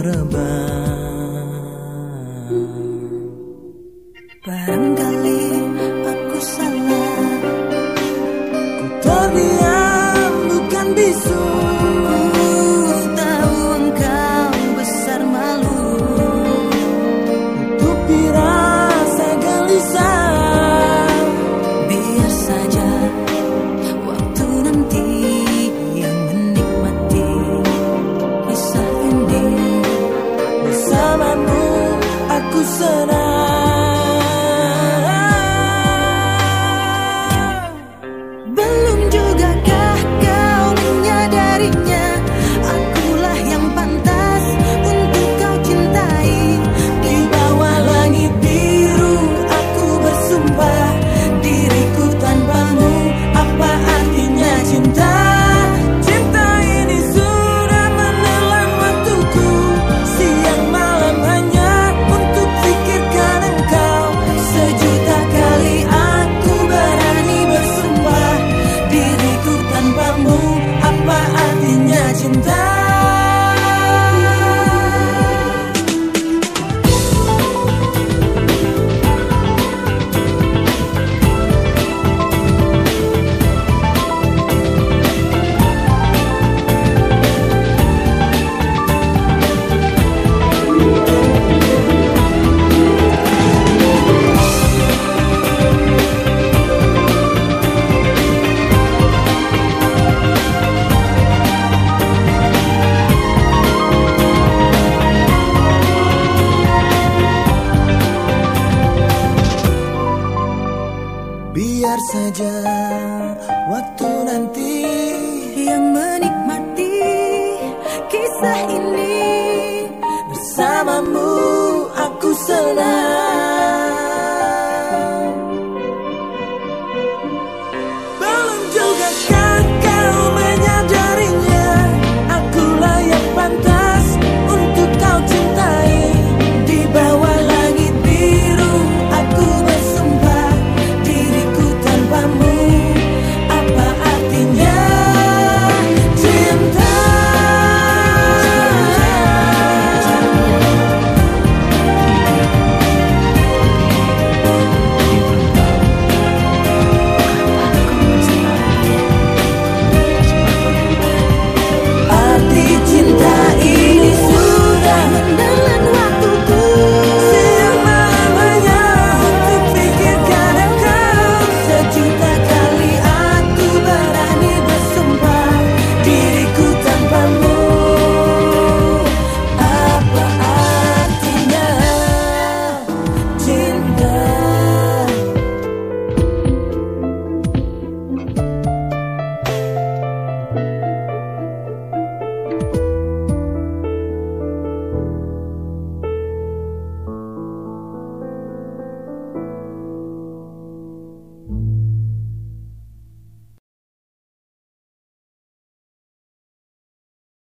terbang Barangkali aku salah. Ku terdiam bukan bisu. Tahu engkau besar malu. Tutupi rasa gelisah Biar saja sun I Biar saja waktu nanti yang menikmati kisah ini bersamamu.